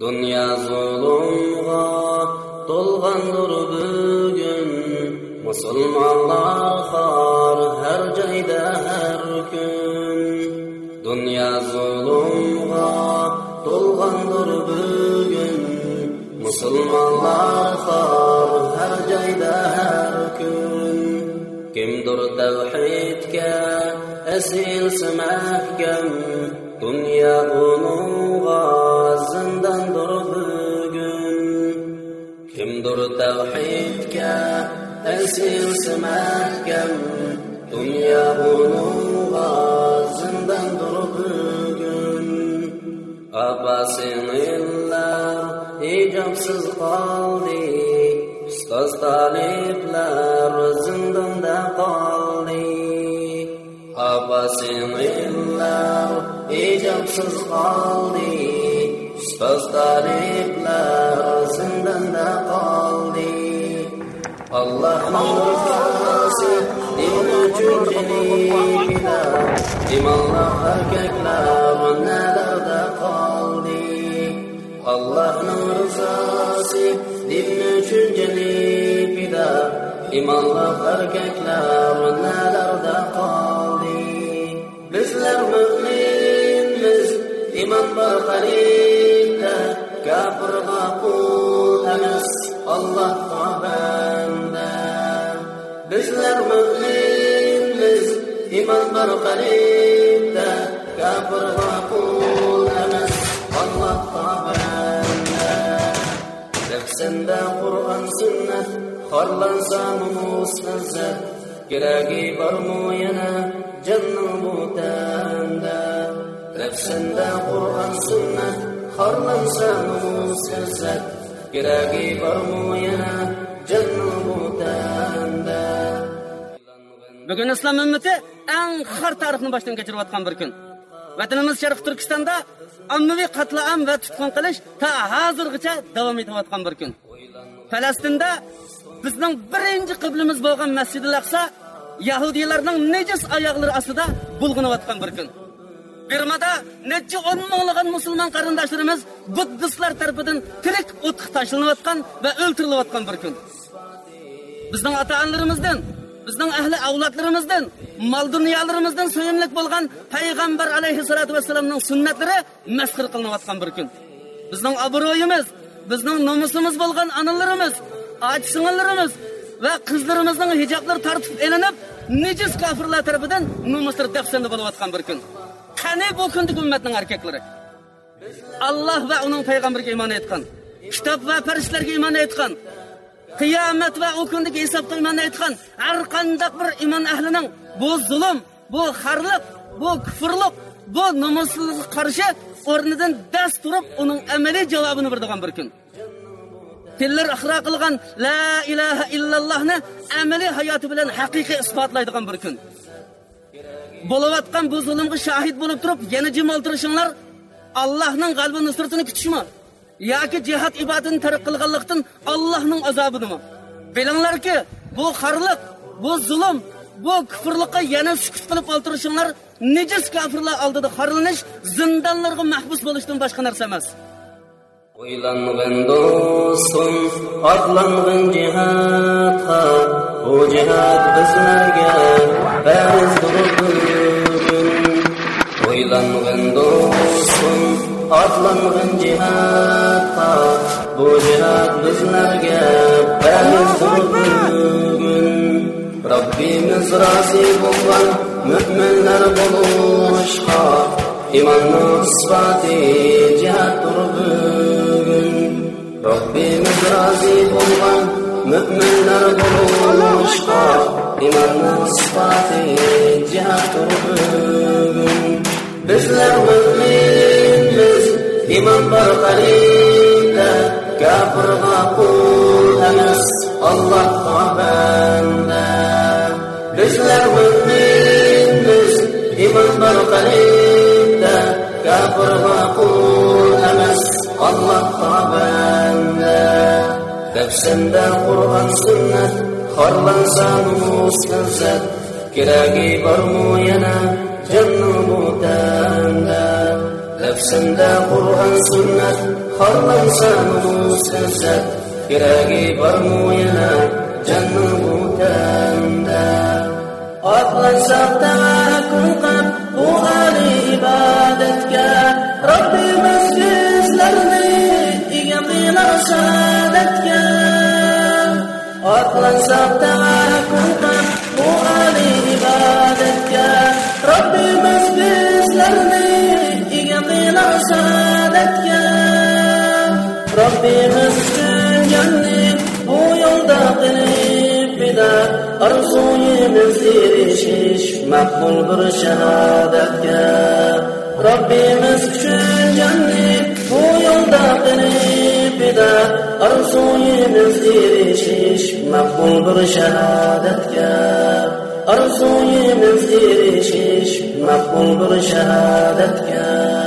Dünya zulumğa dolğandır bugün Müslümanlar xar her cayda her gün Dünya zulumğa dolğandır bugün Müslümanlar xar her cayda her gün Kimdir tevhidke esil mahkem Dünya onunğa qandandir bugun kimdir tavhidga taysil simatgan dunyo bunug'a zindandir bugun opa singillar hijobsiz qoldi ustoz toliblar zindonda qoldi opa singillar hijobsiz qoldi Soz garipler zindanda kaldı Allah'ın rızası din için çelikler İmanlı erkekler nelerde kaldı Allah'ın rızası din için çelikler İmanlı erkekler nelerde kaldı Bizler müminimiz iman var garip Allah tabəndə Bizlər müminmiz iman var qəlibdə Qəbr qaqul əməz Allah tabəndə Nəfsəndə Qur'an sünnət Xarlansa numus ləzzət Girəgi varmı yenə Cənnə bu təndə Nəfsəndə Qur'an sünnət Xarlansa numus ləzzət keragi bormi yana jannu bugun islom ummati eng xor tarixni boshdan kechirayotgan bir kun. Vatanimiz sharq turkistonda ommaviy qatlaam va tutqun qilish ta hozirgacha davom etayotgan bir kun. Falastinda bizning birinchi qiblimiz bo'lgan masjidi laqsa yahudiylarning nejis oyoqlari ostida bulg'inayotgan bir kun. Birmada necha o'n minglagan musulmon qarindoshlarimiz buddistlar tarafidan tirik o'tqa tashlanayotgan va o'ltirilayotgan bir kun. Bizning ota onalarimizdan bizning ahli avlodlarimizdan mol dunyolarimizdan so'yimlik bo'lgan payg'ambar alayhissalotu vassalamning sunnatlari masxir qilinayotgan bir kun. Bizning obro'yimiz bizning nomusimiz bo'lgan onalarimiz och singillarimiz va qizlarimizning hijoblari tortib elinib nejis kofirlar tarafidan nomuslar bir kun. Qani bu kundagi ummatning erkaklari? Alloh va uning payg'ambariga iymon etgan kitob va farishtalarga iymon etgan qiyomat va u kundagi hisobga iymon etgan har qandaq bir iymon ahlining bu zulm bu xarliq bu kufrliq bu nomussizlikqa qarshi o'rnidan dast turib uning amaliy javobini beradigan bir kun. Tillar ixro qilgan la ilaha illallohni amaliy hayoti bilan haqiqiy isbotlaydigan bir kun. Bo'layotgan bu zulmga shohid bo'lib turib yana jim o'ltirishinglar allohning g'albi nusratini kutishmi? Yoki jihod ibodatini tark qilganlikdan allohning azobidimi? Bilinglarki bu xorliq bu zulm bu kufrlikqa yana sukut qilib o'ltirishinglar nejis kofirlar oldida xorlanish zindonlarga mahbus bo'lishdan boshqa narsa emas. O'ylangin do'stim, otlangin jihatga, bu jihat bizlarga Beriz dururdum Oylangın dostum Atlangın cihatta Bu cihat bizlerge Beriz dururdum Rabbimiz razı bulgan Müminler buluşka İmanın sıfatı cihat dururdum Rabbimiz razı bulgan Müminler buluşka إمام الصفاتي جهات رب بزر وغمين بز إمام برقليلة كافر غاقول أنس الله خبانا بزر وغمين بز إمام برقليلة كافر غاقول أنس الله خبانا تفسن دا قرآن سنة numus lazzat, keragi bormi yana jannu mutanda. nafsimda qur'on sunnat xohlansa musizzat keragi bormu yana jannu tanda otlansak tavakkul qilib bu ali ibodatga Rabbimiz üçün gönlü bu yolda qilib bidat Arzuyimiz erişiş məqbul bir şehadetke Rabbimiz üçün gönlü bu yolda qilib دا من نزدیر شیش مقبول بر شهادت کرد آرزوی نزدیر شیش مقبول بر شهادت کرد